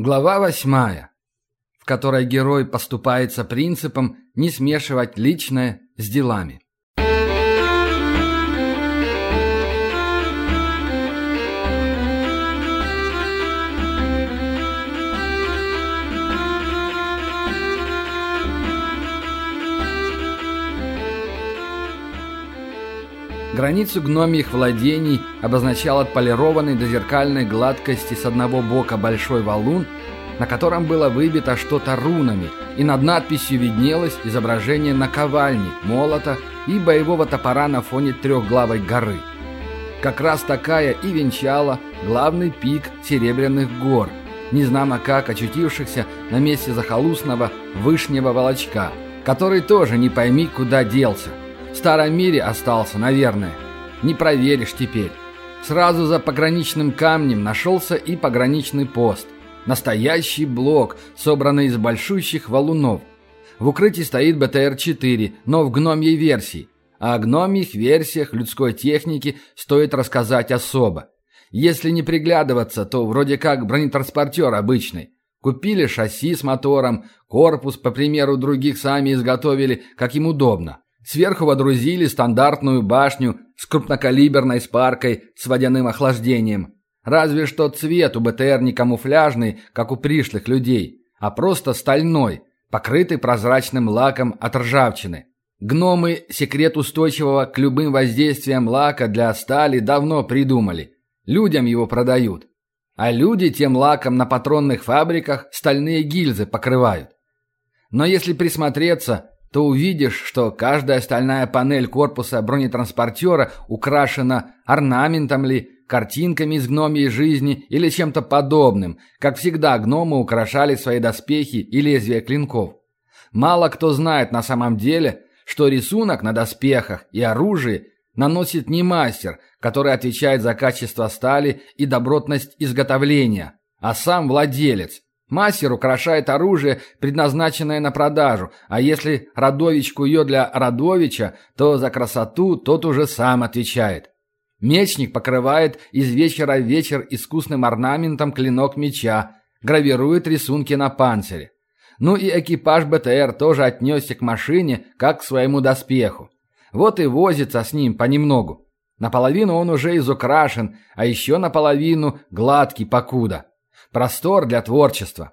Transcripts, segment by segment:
Глава восьмая, в которой герой поступается принципом не смешивать личное с делами. Границу гномьих владений обозначал отполированный до зеркальной гладкости с одного бока большой валун, на котором было выбито что-то рунами, и над надписью виднелось изображение наковальни, молота и боевого топора на фоне трехглавой горы. Как раз такая и венчала главный пик Серебряных гор, незнамо как очутившихся на месте захолустного Вышнего Волочка, который тоже не пойми куда делся. Старом мире остался, наверное. Не проверишь теперь. Сразу за пограничным камнем нашелся и пограничный пост. Настоящий блок, собранный из большущих валунов. В укрытии стоит БТР-4, но в гномьей версии. А о гномьих версиях людской техники стоит рассказать особо. Если не приглядываться, то вроде как бронетранспортер обычный. Купили шасси с мотором, корпус, по примеру других, сами изготовили, как им удобно. Сверху водрузили стандартную башню с крупнокалиберной спаркой с водяным охлаждением. Разве что цвет у БТР не камуфляжный, как у пришлых людей, а просто стальной, покрытый прозрачным лаком от ржавчины. Гномы секрет устойчивого к любым воздействиям лака для стали давно придумали. Людям его продают. А люди тем лаком на патронных фабриках стальные гильзы покрывают. Но если присмотреться, то увидишь, что каждая стальная панель корпуса бронетранспортера украшена орнаментом ли, картинками из гномьей жизни или чем-то подобным, как всегда гномы украшали свои доспехи и лезвия клинков. Мало кто знает на самом деле, что рисунок на доспехах и оружии наносит не мастер, который отвечает за качество стали и добротность изготовления, а сам владелец, Мастер украшает оружие, предназначенное на продажу, а если Радович кует для Радовича, то за красоту тот уже сам отвечает. Мечник покрывает из вечера в вечер искусным орнаментом клинок меча, гравирует рисунки на панцире. Ну и экипаж БТР тоже отнесся к машине, как к своему доспеху. Вот и возится с ним понемногу. Наполовину он уже изукрашен, а еще наполовину гладкий покуда. Простор для творчества.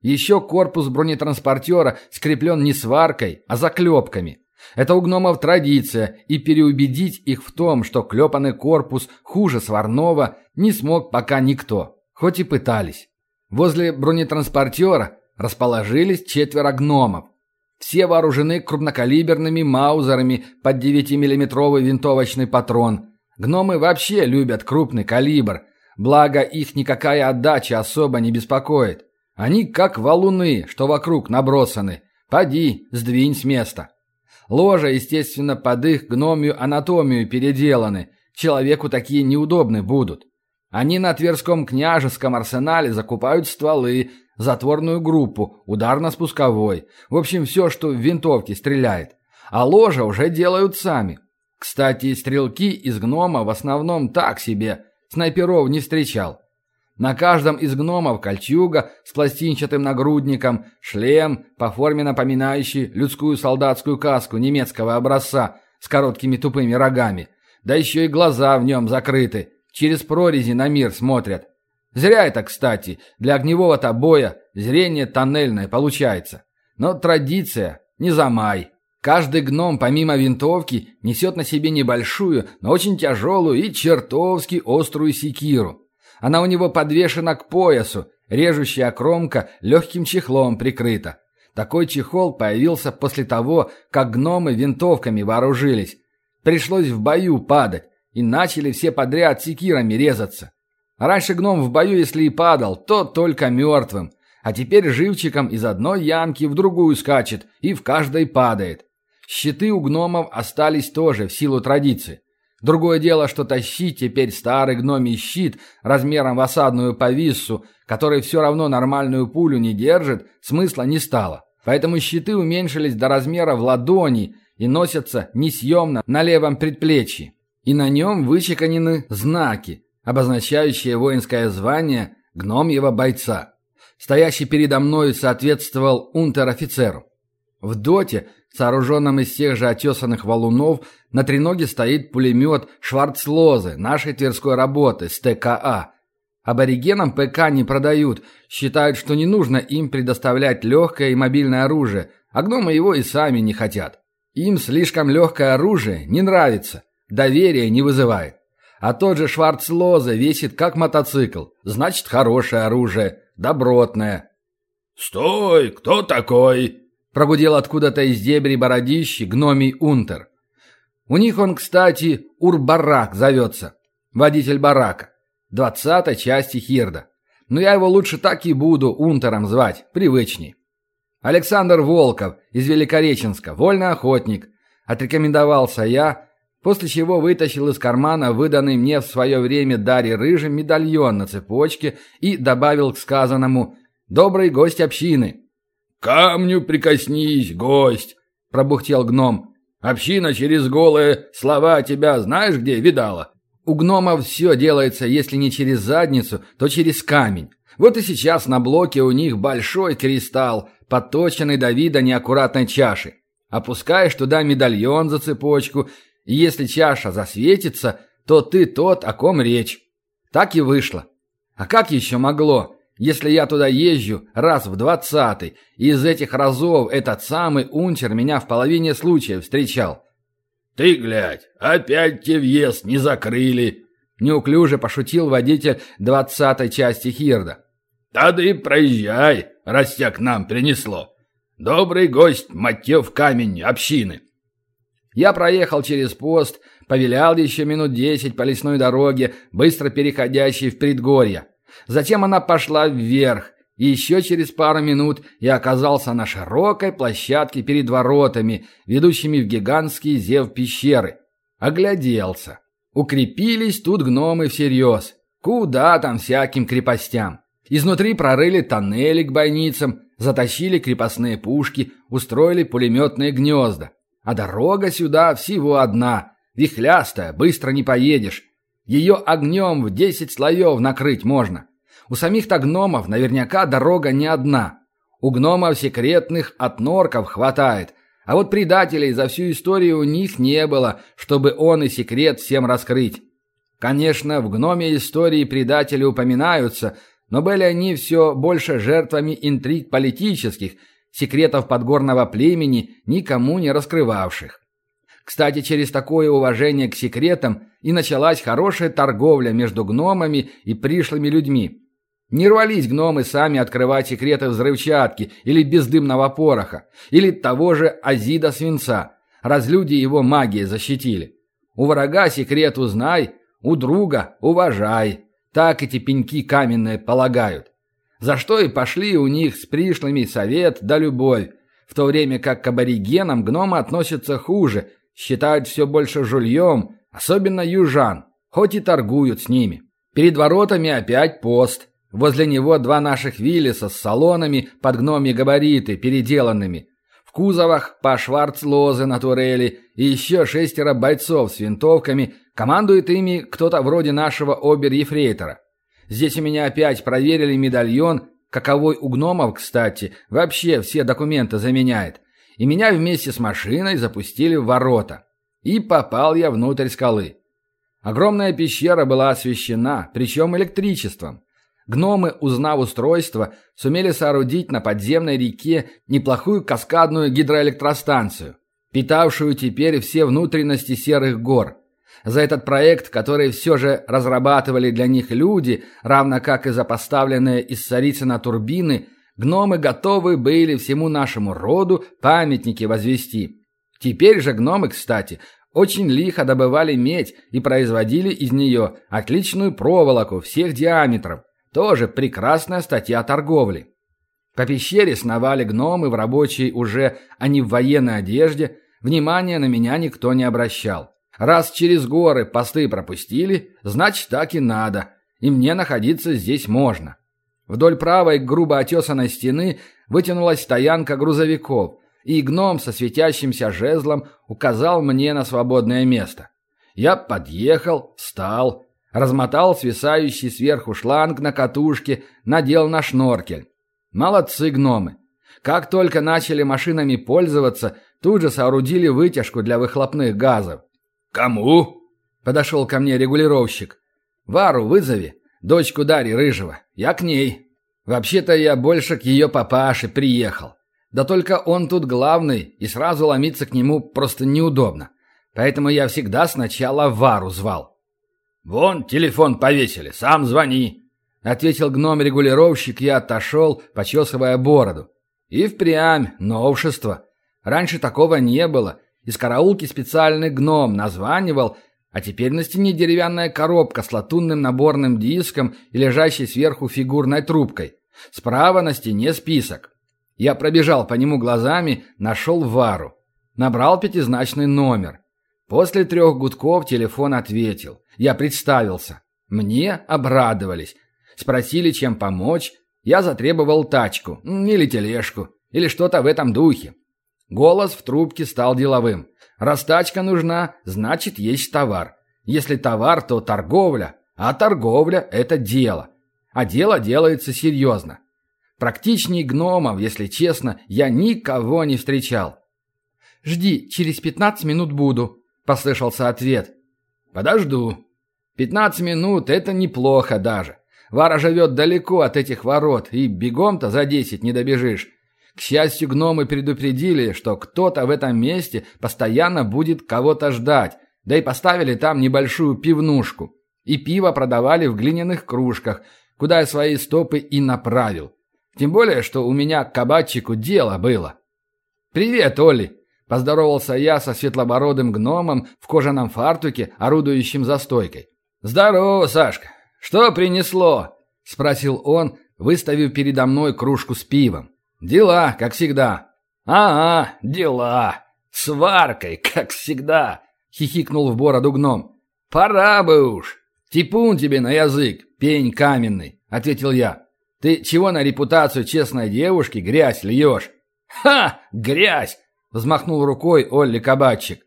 Еще корпус бронетранспортера скреплен не сваркой, а заклепками. Это у гномов традиция, и переубедить их в том, что клепанный корпус хуже сварного, не смог пока никто, хоть и пытались. Возле бронетранспортера расположились четверо гномов. Все вооружены крупнокалиберными маузерами под 9-миллиметровый винтовочный патрон. Гномы вообще любят крупный калибр, Благо, их никакая отдача особо не беспокоит. Они как валуны, что вокруг набросаны. Поди, сдвинь с места. Ложа, естественно, под их гномью анатомию переделаны. Человеку такие неудобны будут. Они на Тверском княжеском арсенале закупают стволы, затворную группу, ударно-спусковой. В общем, все, что в винтовке стреляет. А ложа уже делают сами. Кстати, стрелки из гнома в основном так себе – Снайперов не встречал. На каждом из гномов кольчуга с пластинчатым нагрудником, шлем, по форме напоминающий людскую солдатскую каску немецкого образца с короткими тупыми рогами. Да еще и глаза в нем закрыты, через прорези на мир смотрят. Зря это, кстати, для огневого-то боя зрение тоннельное получается. Но традиция не замай. Каждый гном, помимо винтовки, несет на себе небольшую, но очень тяжелую и чертовски острую секиру. Она у него подвешена к поясу, режущая кромка легким чехлом прикрыта. Такой чехол появился после того, как гномы винтовками вооружились. Пришлось в бою падать, и начали все подряд секирами резаться. Раньше гном в бою, если и падал, то только мертвым, а теперь живчиком из одной ямки в другую скачет и в каждой падает. Щиты у гномов остались тоже в силу традиции. Другое дело, что тащить теперь старый гномий щит размером в осадную повиссу, который все равно нормальную пулю не держит, смысла не стало. Поэтому щиты уменьшились до размера в ладони и носятся несъемно на левом предплечье. И на нем вычеканены знаки, обозначающие воинское звание гномьего бойца. Стоящий передо мной соответствовал унтер-офицеру. В доте, сооруженном из тех же отесанных валунов, на треноге стоит пулемет «Шварцлозы» нашей тверской работы с ТКА. Аборигенам ПК не продают, считают, что не нужно им предоставлять легкое и мобильное оружие, а гномы его и сами не хотят. Им слишком легкое оружие не нравится, доверия не вызывает. А тот же Шварцлоза весит как мотоцикл, значит хорошее оружие, добротное. «Стой! Кто такой?» Прогудел откуда-то из дебри бородищи гномий Унтер. У них он, кстати, Урбарак зовется, водитель барака, двадцатой части Хирда. Но я его лучше так и буду Унтером звать, привычней. Александр Волков из Великореченска, вольный охотник. Отрекомендовался я, после чего вытащил из кармана выданный мне в свое время Дарье Рыжим медальон на цепочке и добавил к сказанному «Добрый гость общины». «Камню прикоснись, гость!» – пробухтел гном. «Община через голые слова тебя знаешь где видала?» У гномов все делается, если не через задницу, то через камень. Вот и сейчас на блоке у них большой кристалл, подточенный до вида неаккуратной чаши. Опускаешь туда медальон за цепочку, и если чаша засветится, то ты тот, о ком речь. Так и вышло. А как еще могло, если я туда езжу раз в двадцатый, и из этих разов этот самый унтер меня в половине случаев встречал? «Ты глядь, опять те въезд не закрыли!» Неуклюже пошутил водитель двадцатой части Хирда. «Тогда и проезжай, раз тебя к нам принесло. Добрый гость, в камень общины!» Я проехал через пост, повилял еще минут десять по лесной дороге, быстро переходящей в предгорье. Затем она пошла вверх, и еще через пару минут я оказался на широкой площадке перед воротами, ведущими в гигантский зев пещеры. Огляделся. Укрепились тут гномы всерьез. Куда там всяким крепостям? Изнутри прорыли тоннели к бойницам, затащили крепостные пушки, устроили пулеметные гнезда. А дорога сюда всего одна, вихлястая, быстро не поедешь. Ее огнем в десять слоев накрыть можно. У самих-то гномов наверняка дорога не одна. У гномов секретных от норков хватает, а вот предателей за всю историю у них не было, чтобы он и секрет всем раскрыть. Конечно, в гноме истории предатели упоминаются, но были они все больше жертвами интриг политических, секретов подгорного племени, никому не раскрывавших. Кстати, через такое уважение к секретам и началась хорошая торговля между гномами и пришлыми людьми. Не рвались гномы сами открывать секреты взрывчатки или бездымного пороха, или того же азида свинца, раз люди его магией защитили. У врага секрет узнай, у друга уважай. Так эти пеньки каменные полагают. За что и пошли у них с пришлыми совет да любовь, в то время как к аборигенам гномы относятся хуже, считают все больше жульем, особенно южан, хоть и торгуют с ними. Перед воротами опять пост – Возле него два наших Виллиса с салонами под гномьи габариты, переделанными. В кузовах по шварцлозе на турели и еще шестеро бойцов с винтовками. Командует ими кто-то вроде нашего обер-ефрейтора. Здесь у меня опять проверили медальон, каковой у гномов, кстати, вообще все документы заменяет. И меня вместе с машиной запустили в ворота. И попал я внутрь скалы. Огромная пещера была освещена, причем электричеством. Гномы, узнав устройство, сумели соорудить на подземной реке неплохую каскадную гидроэлектростанцию, питавшую теперь все внутренности серых гор. За этот проект, который все же разрабатывали для них люди, равно как и за поставленные из Царицына турбины, гномы готовы были всему нашему роду памятники возвести. Теперь же гномы, кстати, очень лихо добывали медь и производили из нее отличную проволоку всех диаметров, тоже прекрасная статья торговли. По пещере сновали гномы в рабочей уже, а не в военной одежде. Внимания на меня никто не обращал. Раз через горы посты пропустили, значит так и надо. И мне находиться здесь можно. Вдоль правой грубо отесанной стены вытянулась стоянка грузовиков, и гном со светящимся жезлом указал мне на свободное место. Я подъехал, встал, Размотал свисающий сверху шланг на катушке, надел на шноркель. Молодцы гномы. Как только начали машинами пользоваться, тут же соорудили вытяжку для выхлопных газов. «Кому?» – подошел ко мне регулировщик. «Вару вызови, дочку Дарьи Рыжего. Я к ней. Вообще-то я больше к ее папаше приехал. Да только он тут главный, и сразу ломиться к нему просто неудобно. Поэтому я всегда сначала Вару звал. «Вон телефон повесили, сам звони», — ответил гном-регулировщик и отошел, почесывая бороду. И впрямь новшество. Раньше такого не было. Из караулки специальный гном названивал, а теперь на стене деревянная коробка с латунным наборным диском и лежащей сверху фигурной трубкой. Справа на стене список. Я пробежал по нему глазами, нашел Вару. Набрал пятизначный номер. После трех гудков телефон ответил. Я представился. Мне обрадовались. Спросили, чем помочь. Я затребовал тачку. Или тележку. Или что-то в этом духе. Голос в трубке стал деловым. Раз тачка нужна, значит есть товар. Если товар, то торговля. А торговля – это дело. А дело делается серьезно. Практичней гномов, если честно, я никого не встречал. «Жди, через пятнадцать минут буду», — послышался ответ. «Подожду. Пятнадцать минут — это неплохо даже. Вара живет далеко от этих ворот, и бегом-то за десять не добежишь. К счастью, гномы предупредили, что кто-то в этом месте постоянно будет кого-то ждать, да и поставили там небольшую пивнушку. И пиво продавали в глиняных кружках, куда я свои стопы и направил. Тем более, что у меня к кабачику дело было. «Привет, Оли!» – поздоровался я со светлобородым гномом в кожаном фартуке, орудующим за стойкой. «Здорово, Сашка! Что принесло?» – спросил он, выставив передо мной кружку с пивом. «Дела, как всегда». «Ага, дела. Сваркой, как всегда», — хихикнул в бороду гном. «Пора бы уж». «Типун тебе на язык, пень каменный», — ответил я. Ты чего на репутацию честной девушки грязь льешь?» «Ха! Грязь!» — взмахнул рукой Олли Кабачик.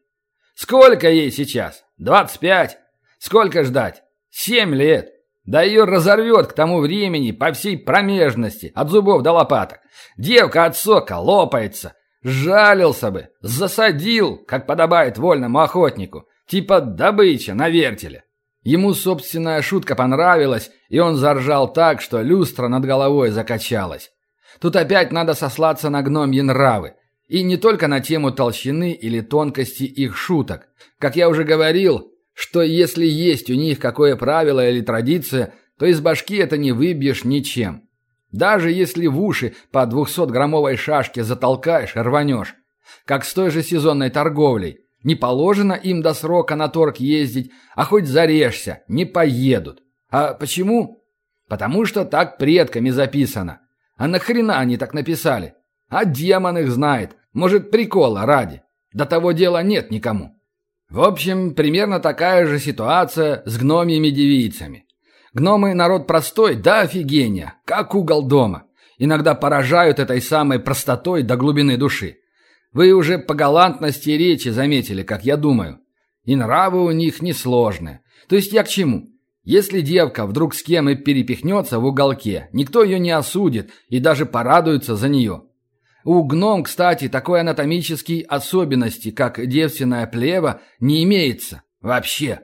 «Сколько ей сейчас? Двадцать пять? Сколько ждать? Семь лет. Да ее разорвет к тому времени по всей промежности, от зубов до лопаток. Девка от сока лопается. Жалился бы, засадил, как подобает вольному охотнику, типа добыча на вертеле. Ему собственная шутка понравилась, и он заржал так, что люстра над головой закачалась. Тут опять надо сослаться на гномьи нравы. И не только на тему толщины или тонкости их шуток. Как я уже говорил, что если есть у них какое правило или традиция, то из башки это не выбьешь ничем. Даже если в уши по 200-граммовой шашке затолкаешь и рванешь. Как с той же сезонной торговлей. Не положено им до срока на торг ездить, а хоть зарежься, не поедут. А почему? Потому что так предками записано. А нахрена они так написали? А демон их знает. Может, прикола ради. До того дела нет никому. В общем, примерно такая же ситуация с гномьими девицами. Гномы народ простой, да офигения, как угол дома. Иногда поражают этой самой простотой до глубины души. Вы уже по галантности речи заметили, как я думаю. И нравы у них несложные. То есть я к чему? Если девка вдруг с кем и перепихнется в уголке, никто ее не осудит и даже порадуется за нее. У гном, кстати, такой анатомической особенности, как девственная плева, не имеется. Вообще.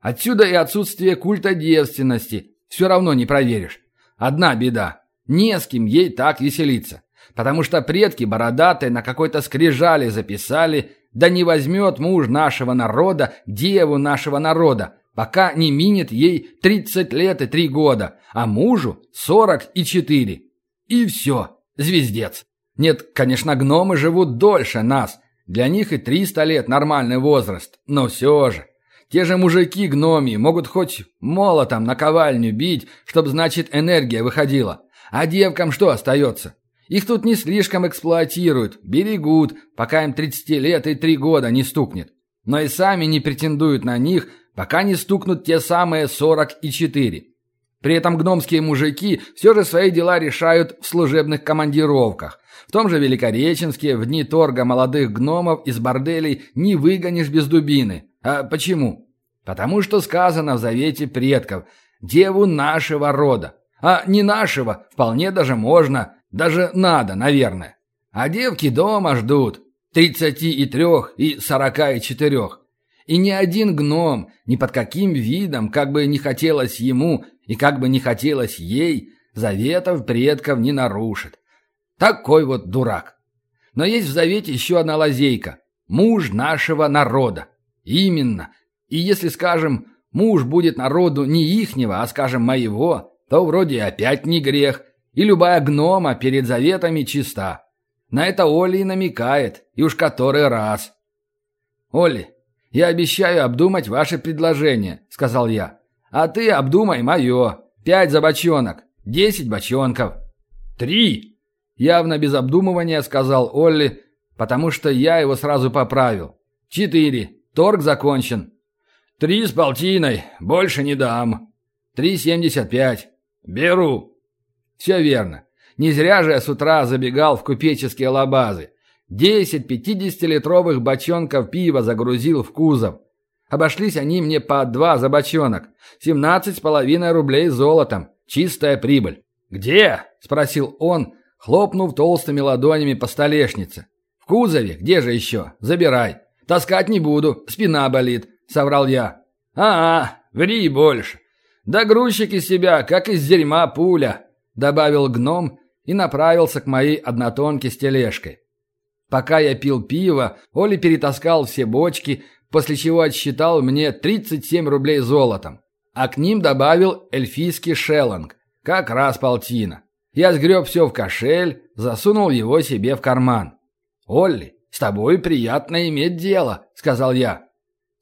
Отсюда и отсутствие культа девственности. Все равно не проверишь. Одна беда. Не с кем ей так веселиться потому что предки бородатые на какой-то скрижали записали, да не возьмет муж нашего народа деву нашего народа, пока не минет ей 30 лет и 3 года, а мужу 40 и 4. И все, звездец. Нет, конечно, гномы живут дольше нас, для них и 300 лет нормальный возраст, но все же. Те же мужики гноми могут хоть молотом на ковальню бить, чтобы, значит, энергия выходила. А девкам что остается? Их тут не слишком эксплуатируют, берегут, пока им 30 лет и 3 года не стукнет. Но и сами не претендуют на них, пока не стукнут те самые 44. При этом гномские мужики все же свои дела решают в служебных командировках. В том же Великореченске в дни торга молодых гномов из борделей не выгонишь без дубины. А почему? Потому что сказано в завете предков «деву нашего рода». А не нашего вполне даже можно, Даже надо, наверное. А девки дома ждут. Тридцати и трех, и сорока и четырех. И ни один гном, ни под каким видом, как бы не хотелось ему и как бы не хотелось ей, заветов предков не нарушит. Такой вот дурак. Но есть в завете еще одна лазейка. Муж нашего народа. Именно. И если, скажем, муж будет народу не ихнего, а, скажем, моего, то вроде опять не грех, и любая гнома перед заветами чиста. На это Оля и намекает, и уж который раз. «Оли, я обещаю обдумать ваше предложение», — сказал я. «А ты обдумай мое. Пять за десять бочонков». «Три!» — явно без обдумывания сказал Олли, потому что я его сразу поправил. «Четыре. Торг закончен». «Три с полтиной. Больше не дам». «Три семьдесят пять». «Беру». «Все верно. Не зря же я с утра забегал в купеческие лабазы. Десять пятидесятилитровых бочонков пива загрузил в кузов. Обошлись они мне по два за бочонок. Семнадцать с половиной рублей золотом. Чистая прибыль. «Где?» – спросил он, хлопнув толстыми ладонями по столешнице. «В кузове? Где же еще? Забирай. Таскать не буду, спина болит», – соврал я. «А-а, ври больше. Да грузчик из себя, как из дерьма пуля», – добавил гном и направился к моей однотонке с тележкой. Пока я пил пиво, Оля перетаскал все бочки, после чего отсчитал мне 37 рублей золотом. А к ним добавил эльфийский шеллинг, как раз полтина. Я сгреб все в кошель, засунул его себе в карман. «Олли, с тобой приятно иметь дело», — сказал я.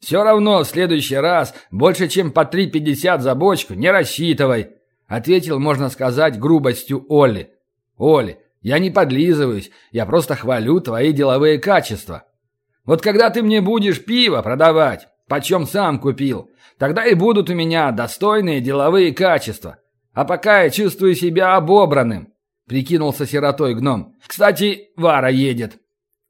«Все равно в следующий раз больше, чем по 3,50 за бочку не рассчитывай», — ответил, можно сказать, грубостью Олли. «Олли, я не подлизываюсь, я просто хвалю твои деловые качества. Вот когда ты мне будешь пиво продавать, почем сам купил, тогда и будут у меня достойные деловые качества. А пока я чувствую себя обобранным», — прикинулся сиротой гном. «Кстати, Вара едет».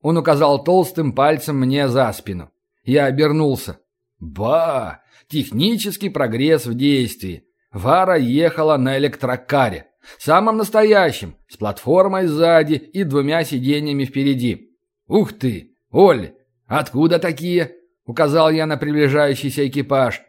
Он указал толстым пальцем мне за спину. Я обернулся. «Ба! Технический прогресс в действии. Вара ехала на электрокаре. Самым настоящим, с платформой сзади и двумя сиденьями впереди. «Ух ты! Оль, откуда такие?» — указал я на приближающийся экипаж.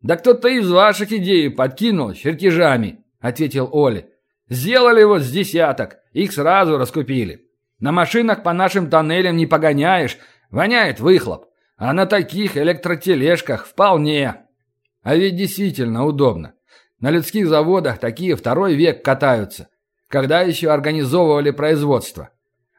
«Да кто-то из ваших идей подкинул чертежами», — ответил Оля. «Сделали вот с десяток, их сразу раскупили. На машинах по нашим тоннелям не погоняешь, воняет выхлоп. А на таких электротележках вполне. А ведь действительно удобно. На людских заводах такие второй век катаются. Когда еще организовывали производство?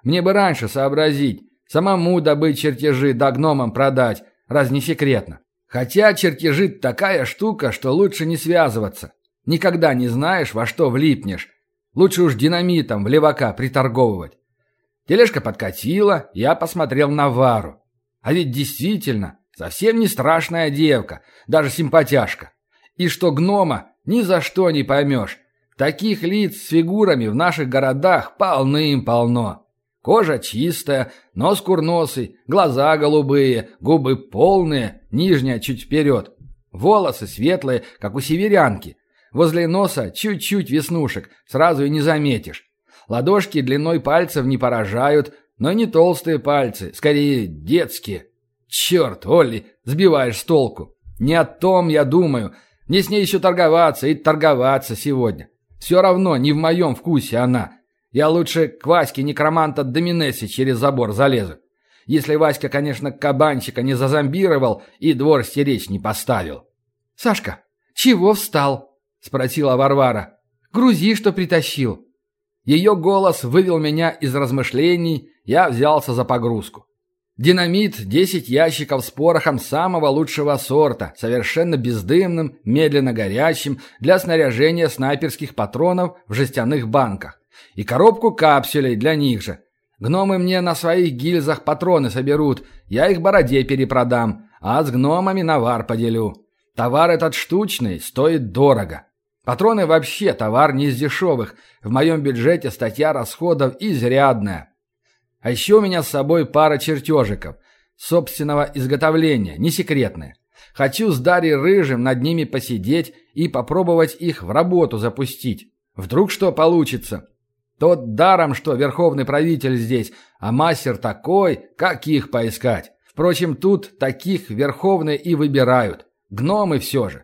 Мне бы раньше сообразить, самому добыть чертежи да гномам продать, раз не секретно. Хотя чертежи такая штука, что лучше не связываться. Никогда не знаешь, во что влипнешь. Лучше уж динамитом в левака приторговывать. Тележка подкатила, я посмотрел на Вару. А ведь действительно, совсем не страшная девка, даже симпатяшка. И что гнома ни за что не поймешь. Таких лиц с фигурами в наших городах полным-полно. Кожа чистая, нос курносый, глаза голубые, губы полные, нижняя чуть вперед. Волосы светлые, как у северянки. Возле носа чуть-чуть веснушек, сразу и не заметишь. Ладошки длиной пальцев не поражают, но не толстые пальцы, скорее детские. Черт, Олли, сбиваешь с толку. Не о том я думаю, мне с ней еще торговаться и торговаться сегодня. Все равно не в моем вкусе она. Я лучше к Ваське некроманта Доминесси через забор залезу. Если Васька, конечно, кабанчика не зазомбировал и двор стеречь не поставил. «Сашка, чего встал?» – спросила Варвара. «Грузи, что притащил». Ее голос вывел меня из размышлений, я взялся за погрузку. Динамит, 10 ящиков с порохом самого лучшего сорта, совершенно бездымным, медленно горящим, для снаряжения снайперских патронов в жестяных банках. И коробку капсулей для них же. Гномы мне на своих гильзах патроны соберут, я их бороде перепродам, а с гномами навар поделю. Товар этот штучный, стоит дорого. Патроны вообще товар не из дешевых, в моем бюджете статья расходов изрядная. А еще у меня с собой пара чертежиков. Собственного изготовления, не секретные. Хочу с Дарьей Рыжим над ними посидеть и попробовать их в работу запустить. Вдруг что получится. Тот даром, что верховный правитель здесь, а мастер такой, как их поискать? Впрочем, тут таких верховные и выбирают. Гномы все же.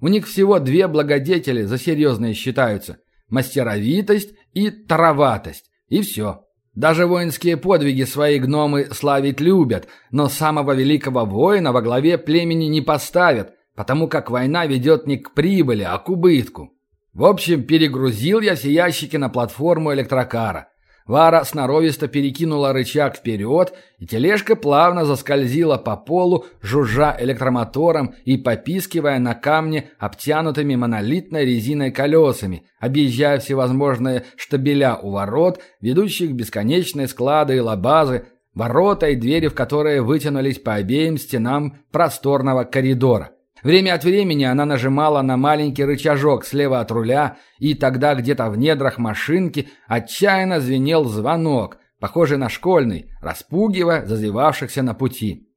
У них всего две благодетели за серьезные считаются. Мастеровитость и тароватость. И все. Даже воинские подвиги свои гномы славить любят, но самого великого воина во главе племени не поставят, потому как война ведет не к прибыли, а к убытку. В общем, перегрузил я все ящики на платформу электрокара. Вара сноровисто перекинула рычаг вперед, и тележка плавно заскользила по полу, жужжа электромотором и попискивая на камне обтянутыми монолитной резиной колесами, объезжая всевозможные штабеля у ворот, ведущих в бесконечные склады и лабазы, ворота и двери в которые вытянулись по обеим стенам просторного коридора. Время от времени она нажимала на маленький рычажок слева от руля, и тогда где-то в недрах машинки отчаянно звенел звонок, похожий на школьный, распугивая зазевавшихся на пути.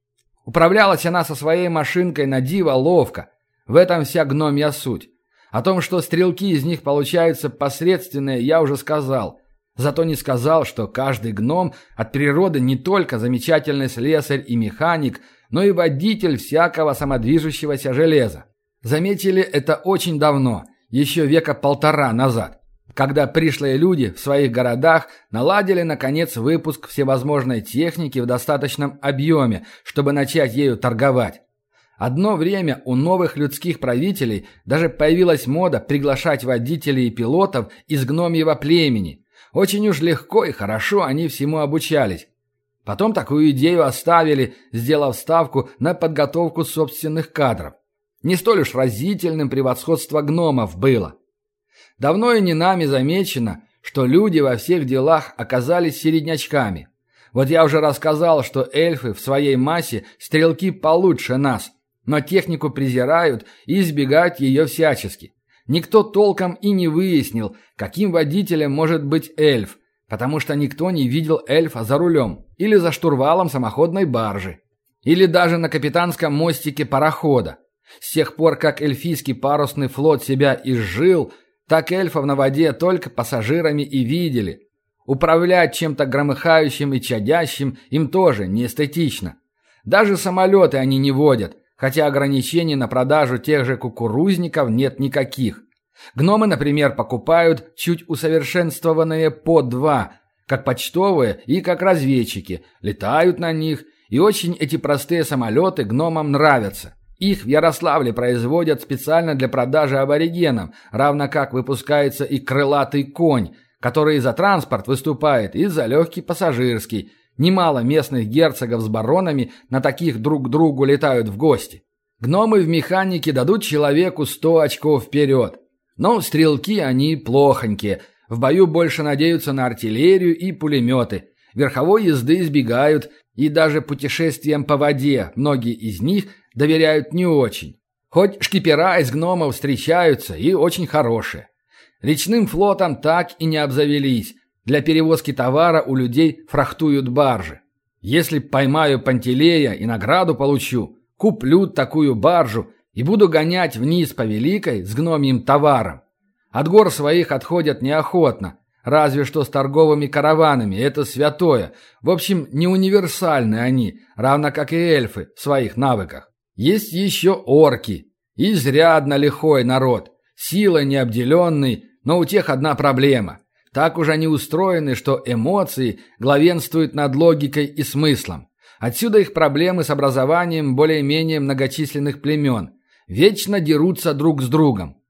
Управлялась она со своей машинкой на диво ловко. В этом вся гномья суть. О том, что стрелки из них получаются посредственные, я уже сказал. Зато не сказал, что каждый гном от природы не только замечательный слесарь и механик – но и водитель всякого самодвижущегося железа. Заметили это очень давно, еще века полтора назад, когда пришлые люди в своих городах наладили, наконец, выпуск всевозможной техники в достаточном объеме, чтобы начать ею торговать. Одно время у новых людских правителей даже появилась мода приглашать водителей и пилотов из гномьего племени. Очень уж легко и хорошо они всему обучались. Потом такую идею оставили, сделав ставку на подготовку собственных кадров. Не столь уж разительным превосходство гномов было. Давно и не нами замечено, что люди во всех делах оказались середнячками. Вот я уже рассказал, что эльфы в своей массе стрелки получше нас, но технику презирают и избегают ее всячески. Никто толком и не выяснил, каким водителем может быть эльф – потому что никто не видел эльфа за рулем или за штурвалом самоходной баржи, или даже на капитанском мостике парохода. С тех пор, как эльфийский парусный флот себя изжил, так эльфов на воде только пассажирами и видели. Управлять чем-то громыхающим и чадящим им тоже не эстетично. Даже самолеты они не водят, хотя ограничений на продажу тех же кукурузников нет никаких. Гномы, например, покупают чуть усовершенствованные по два, как почтовые и как разведчики, летают на них, и очень эти простые самолеты гномам нравятся. Их в Ярославле производят специально для продажи аборигенам, равно как выпускается и крылатый конь, который за транспорт выступает, и за легкий пассажирский. Немало местных герцогов с баронами на таких друг к другу летают в гости. Гномы в механике дадут человеку сто очков вперед. Но стрелки они плохонькие. В бою больше надеются на артиллерию и пулеметы. Верховой езды избегают, и даже путешествиям по воде многие из них доверяют не очень. Хоть шкипера из гномов встречаются и очень хорошие. Речным флотом так и не обзавелись. Для перевозки товара у людей фрахтуют баржи. Если поймаю Пантелея и награду получу, куплю такую баржу и буду гонять вниз по Великой с гномьим товаром. От гор своих отходят неохотно, разве что с торговыми караванами, это святое. В общем, не универсальны они, равно как и эльфы в своих навыках. Есть еще орки, изрядно лихой народ, силой необделенный, но у тех одна проблема. Так уж они устроены, что эмоции главенствуют над логикой и смыслом. Отсюда их проблемы с образованием более-менее многочисленных племен. Вечно дерутся друг с другом.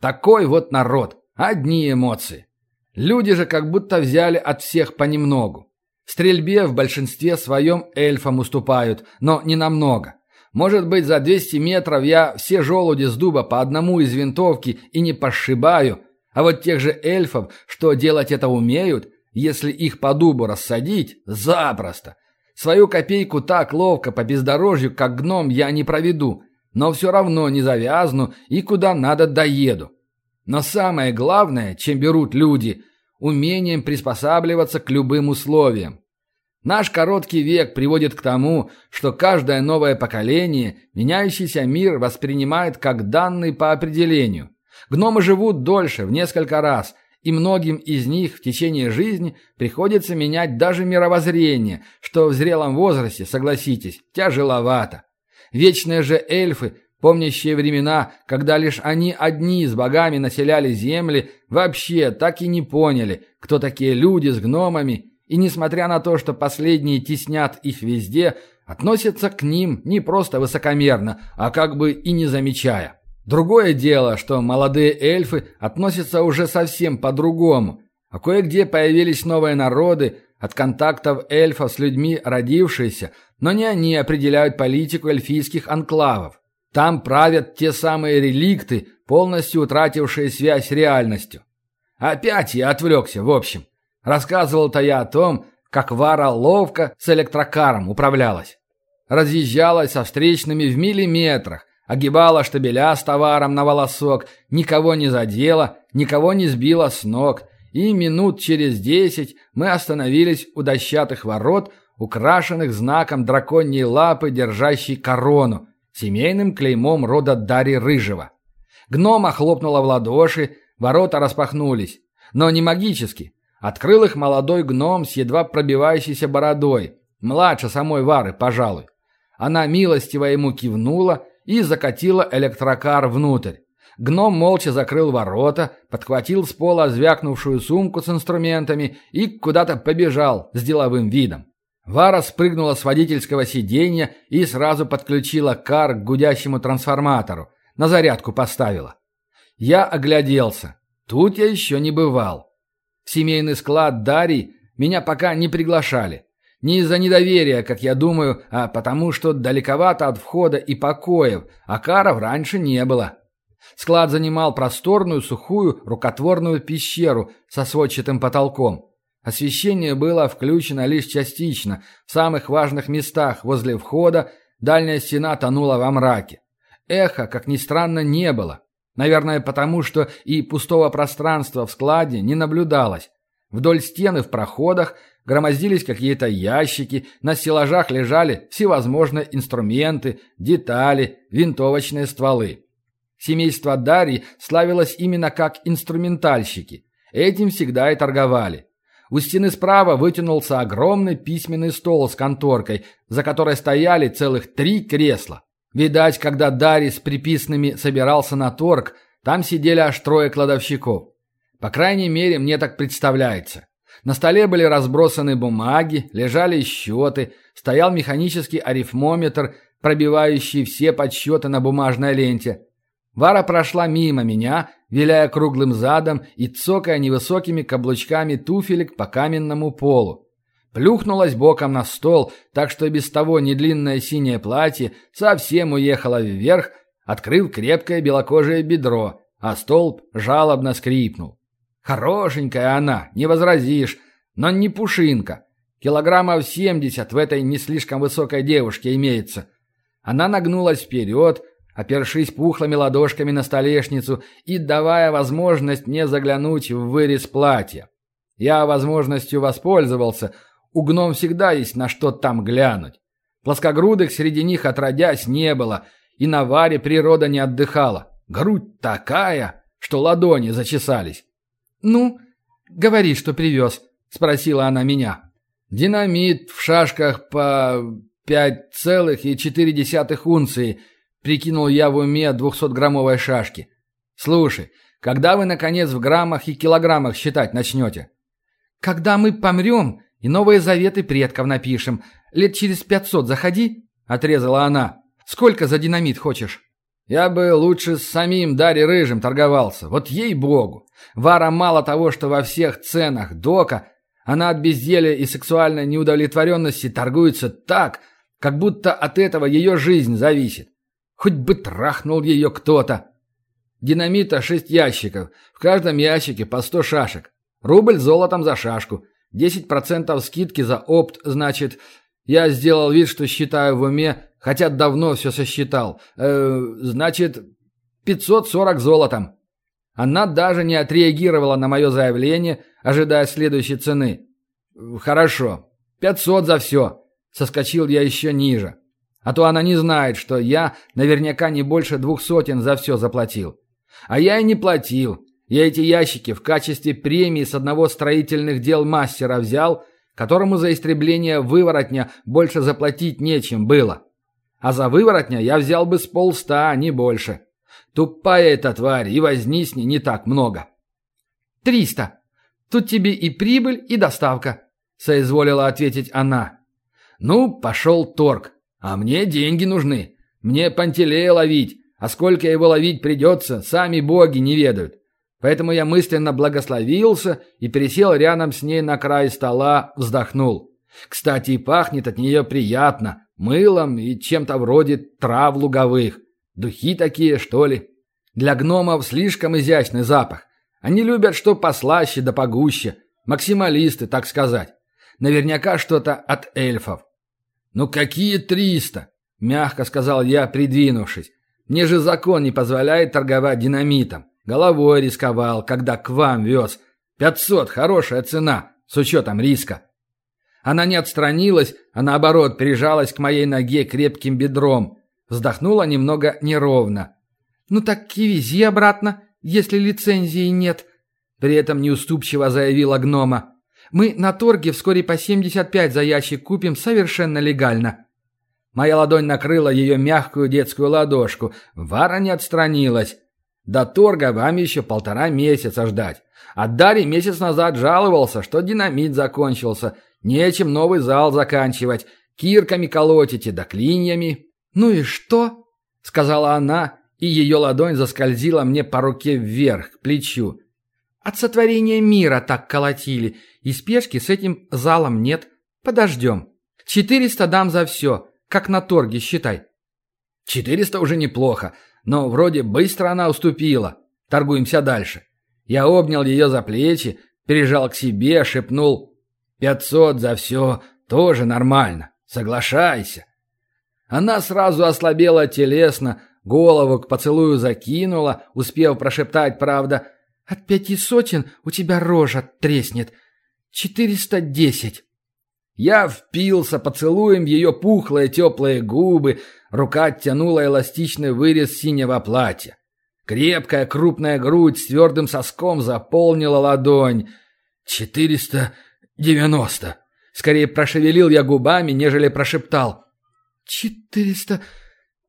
Такой вот народ. Одни эмоции. Люди же как будто взяли от всех понемногу. В стрельбе в большинстве своем эльфам уступают, но не намного. Может быть, за 200 метров я все желуди с дуба по одному из винтовки и не пошибаю, а вот тех же эльфов, что делать это умеют, если их по дубу рассадить, запросто. Свою копейку так ловко по бездорожью, как гном, я не проведу, но все равно не завязну и куда надо доеду. Но самое главное, чем берут люди – умением приспосабливаться к любым условиям. Наш короткий век приводит к тому, что каждое новое поколение меняющийся мир воспринимает как данный по определению. Гномы живут дольше, в несколько раз, и многим из них в течение жизни приходится менять даже мировоззрение, что в зрелом возрасте, согласитесь, тяжеловато. Вечные же эльфы, помнящие времена, когда лишь они одни с богами населяли земли, вообще так и не поняли, кто такие люди с гномами, и несмотря на то, что последние теснят их везде, относятся к ним не просто высокомерно, а как бы и не замечая. Другое дело, что молодые эльфы относятся уже совсем по-другому, а кое-где появились новые народы, от контактов эльфов с людьми родившиеся, но не они определяют политику эльфийских анклавов. Там правят те самые реликты, полностью утратившие связь с реальностью. Опять я отвлекся, в общем. Рассказывал-то я о том, как Вара ловко с электрокаром управлялась. Разъезжалась со встречными в миллиметрах, огибала штабеля с товаром на волосок, никого не задела, никого не сбила с ног, и минут через десять мы остановились у дощатых ворот, украшенных знаком драконьей лапы, держащей корону, семейным клеймом рода Дари Рыжего. Гнома хлопнула в ладоши, ворота распахнулись, но не магически. Открыл их молодой гном с едва пробивающейся бородой, младше самой Вары, пожалуй. Она милостиво ему кивнула, и закатила электрокар внутрь. Гном молча закрыл ворота, подхватил с пола звякнувшую сумку с инструментами и куда-то побежал с деловым видом. Вара спрыгнула с водительского сиденья и сразу подключила кар к гудящему трансформатору. На зарядку поставила. Я огляделся. Тут я еще не бывал. В семейный склад Дарий меня пока не приглашали. Не из-за недоверия, как я думаю, а потому что далековато от входа и покоев, а каров раньше не было. Склад занимал просторную, сухую, рукотворную пещеру со сводчатым потолком. Освещение было включено лишь частично, в самых важных местах возле входа дальняя стена тонула во мраке. Эха, как ни странно, не было. Наверное, потому что и пустого пространства в складе не наблюдалось. Вдоль стены в проходах громоздились какие-то ящики, на стеллажах лежали всевозможные инструменты, детали, винтовочные стволы. Семейство Дарьи славилось именно как инструментальщики. Этим всегда и торговали. У стены справа вытянулся огромный письменный стол с конторкой, за которой стояли целых три кресла. Видать, когда Дарий с приписными собирался на торг, там сидели аж трое кладовщиков. По крайней мере, мне так представляется. На столе были разбросаны бумаги, лежали счеты, стоял механический арифмометр, пробивающий все подсчеты на бумажной ленте. Вара прошла мимо меня, виляя круглым задом и цокая невысокими каблучками туфелек по каменному полу. Плюхнулась боком на стол, так что без того недлинное синее платье совсем уехало вверх, открыв крепкое белокожее бедро, а столб жалобно скрипнул. Хорошенькая она, не возразишь, но не пушинка. Килограммов семьдесят в этой не слишком высокой девушке имеется. Она нагнулась вперед, опершись пухлыми ладошками на столешницу и давая возможность мне заглянуть в вырез платья. Я возможностью воспользовался, у гном всегда есть на что там глянуть. Плоскогрудых среди них отродясь не было, и на варе природа не отдыхала. Грудь такая, что ладони зачесались. «Ну, говори, что привез», — спросила она меня. «Динамит в шашках по пять целых и четыре десятых унции», — прикинул я в уме двухсотграммовой шашки. «Слушай, когда вы, наконец, в граммах и килограммах считать начнете?» «Когда мы помрем и новые заветы предков напишем. Лет через пятьсот заходи», — отрезала она. «Сколько за динамит хочешь?» Я бы лучше с самим Дарьей Рыжим торговался. Вот ей-богу. Вара мало того, что во всех ценах дока, она от безделия и сексуальной неудовлетворенности торгуется так, как будто от этого ее жизнь зависит. Хоть бы трахнул ее кто-то. Динамита шесть ящиков. В каждом ящике по сто шашек. Рубль золотом за шашку. Десять процентов скидки за опт, значит... Я сделал вид, что считаю в уме Хотя давно все сосчитал. Э, значит, 540 золотом. Она даже не отреагировала на мое заявление, ожидая следующей цены. Хорошо. 500 за все. Соскочил я еще ниже. А то она не знает, что я наверняка не больше двух сотен за все заплатил. А я и не платил. Я эти ящики в качестве премии с одного строительных дел мастера взял, которому за истребление выворотня больше заплатить нечем было. А за выворотня я взял бы с полста, а не больше. Тупая эта тварь, и возни с ней не так много. «Триста. Тут тебе и прибыль, и доставка», — соизволила ответить она. «Ну, пошел торг. А мне деньги нужны. Мне Пантелея ловить. А сколько его ловить придется, сами боги не ведают. Поэтому я мысленно благословился и пересел рядом с ней на край стола, вздохнул. Кстати, пахнет от нее приятно, мылом и чем-то вроде трав луговых. Духи такие, что ли? Для гномов слишком изящный запах. Они любят что послаще да погуще. Максималисты, так сказать. Наверняка что-то от эльфов. «Ну какие триста?» – мягко сказал я, придвинувшись. «Мне же закон не позволяет торговать динамитом. Головой рисковал, когда к вам вез. Пятьсот – хорошая цена, с учетом риска». Она не отстранилась, а наоборот прижалась к моей ноге крепким бедром. Вздохнула немного неровно. «Ну так и вези обратно, если лицензии нет», — при этом неуступчиво заявила гнома. «Мы на торге вскоре по 75 за ящик купим совершенно легально». Моя ладонь накрыла ее мягкую детскую ладошку. Вара не отстранилась. До торга вам еще полтора месяца ждать. А Дарий месяц назад жаловался, что динамит закончился. Нечем новый зал заканчивать. Кирками колотите, да клиньями. «Ну и что?» — сказала она, и ее ладонь заскользила мне по руке вверх, к плечу. «От сотворения мира так колотили, и спешки с этим залом нет. Подождем. Четыреста дам за все, как на торге, считай». «Четыреста уже неплохо, но вроде быстро она уступила. Торгуемся дальше». Я обнял ее за плечи, прижал к себе, шепнул «Пятьсот за все тоже нормально. Соглашайся». Она сразу ослабела телесно, голову к поцелую закинула, успев прошептать, правда, «От пяти сотен у тебя рожа треснет. Четыреста десять». Я впился поцелуем в ее пухлые теплые губы, рука оттянула эластичный вырез синего платья. Крепкая крупная грудь с твердым соском заполнила ладонь. «Четыреста девяносто». Скорее прошевелил я губами, нежели прошептал. «Четыреста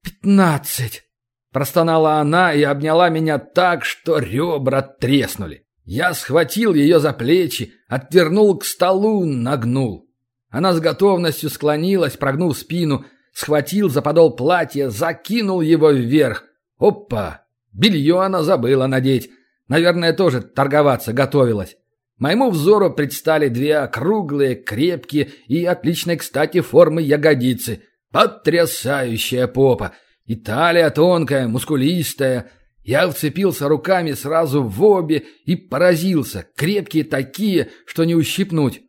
пятнадцать!» Простонала она и обняла меня так, что ребра треснули. Я схватил ее за плечи, отвернул к столу, нагнул. Она с готовностью склонилась, прогнув спину, схватил за подол платья, закинул его вверх. Опа! Белье она забыла надеть. Наверное, тоже торговаться готовилась. Моему взору предстали две округлые, крепкие и отличной, кстати, формы ягодицы. Потрясающая попа! И талия тонкая, мускулистая. Я вцепился руками сразу в обе и поразился. Крепкие такие, что не ущипнуть.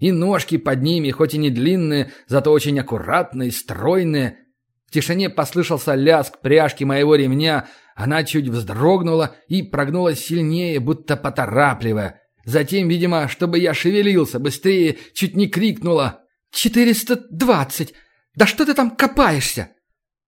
И ножки под ними, хоть и не длинные, зато очень аккуратные, стройные. В тишине послышался лязг пряжки моего ремня. Она чуть вздрогнула и прогнулась сильнее, будто поторапливая. Затем, видимо, чтобы я шевелился быстрее, чуть не крикнула. «Четыреста двадцать! Да что ты там копаешься?»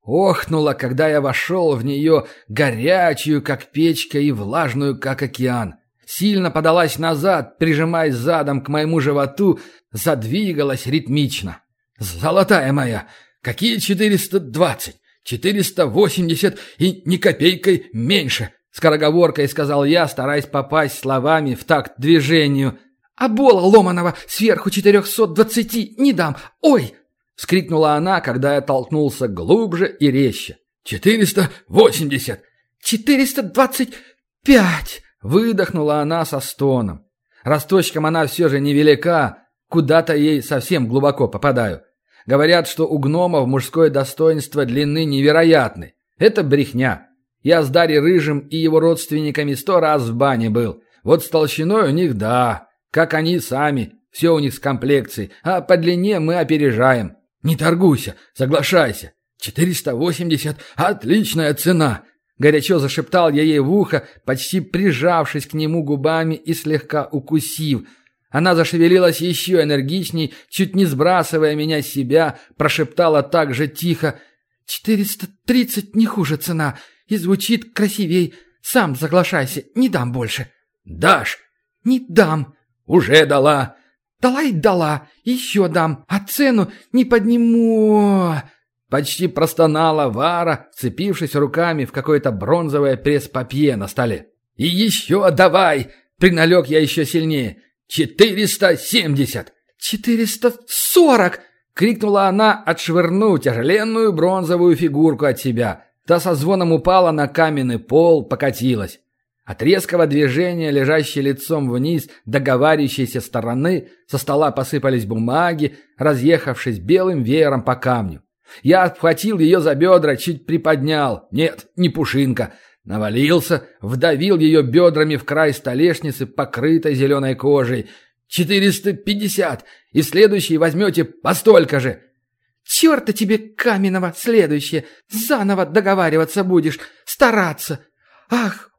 Охнула, когда я вошел в нее, горячую, как печка, и влажную, как океан. Сильно подалась назад, прижимаясь задом к моему животу, задвигалась ритмично. «Золотая моя! Какие четыреста двадцать? Четыреста восемьдесят и ни копейкой меньше!» Скороговоркой сказал я, стараясь попасть словами в такт движению. «А бола ломаного сверху четырехсот двадцати не дам! Ой!» — скрикнула она, когда я толкнулся глубже и резче. «Четыреста восемьдесят!» «Четыреста двадцать пять!» — выдохнула она со стоном. Росточком она все же невелика, куда-то ей совсем глубоко попадаю. Говорят, что у гномов мужское достоинство длины невероятны. Это брехня. Я с Дарьей Рыжим и его родственниками сто раз в бане был. Вот с толщиной у них да, как они сами, все у них с комплекцией, а по длине мы опережаем. «Не торгуйся, соглашайся. 480 – отличная цена!» Горячо зашептал я ей в ухо, почти прижавшись к нему губами и слегка укусив. Она зашевелилась еще энергичней, чуть не сбрасывая меня с себя, прошептала так же тихо. «Четыреста тридцать не хуже цена, и звучит красивей. Сам соглашайся, не дам больше». «Дашь?» «Не дам». «Уже дала». «Дала и дала. Еще дам. А цену не подниму». Почти простонала Вара, вцепившись руками в какое-то бронзовое пресс-папье на столе. «И еще давай!» — приналег я еще сильнее. «Четыреста семьдесят!» «Четыреста сорок!» — крикнула она, отшвырнув тяжеленную бронзовую фигурку от себя. Та со звоном упала на каменный пол, покатилась. От резкого движения, лежащей лицом вниз, договаривающейся стороны, со стола посыпались бумаги, разъехавшись белым веером по камню. Я обхватил ее за бедра, чуть приподнял. Нет, не пушинка. Навалился, вдавил ее бедрами в край столешницы, покрытой зеленой кожей. «Четыреста пятьдесят! И следующий возьмете по столько же!» «Черта тебе, каменного, следующее! Заново договариваться будешь, стараться! Ах,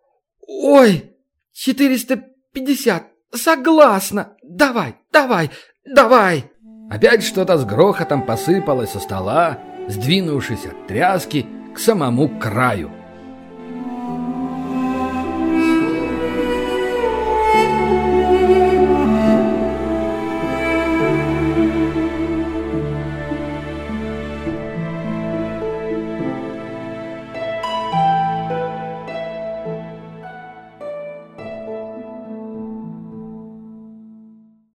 ой, четыреста пятьдесят! Согласна! Давай, давай, давай!» Опять что-то с грохотом посыпалось со стола, сдвинувшись от тряски к самому краю.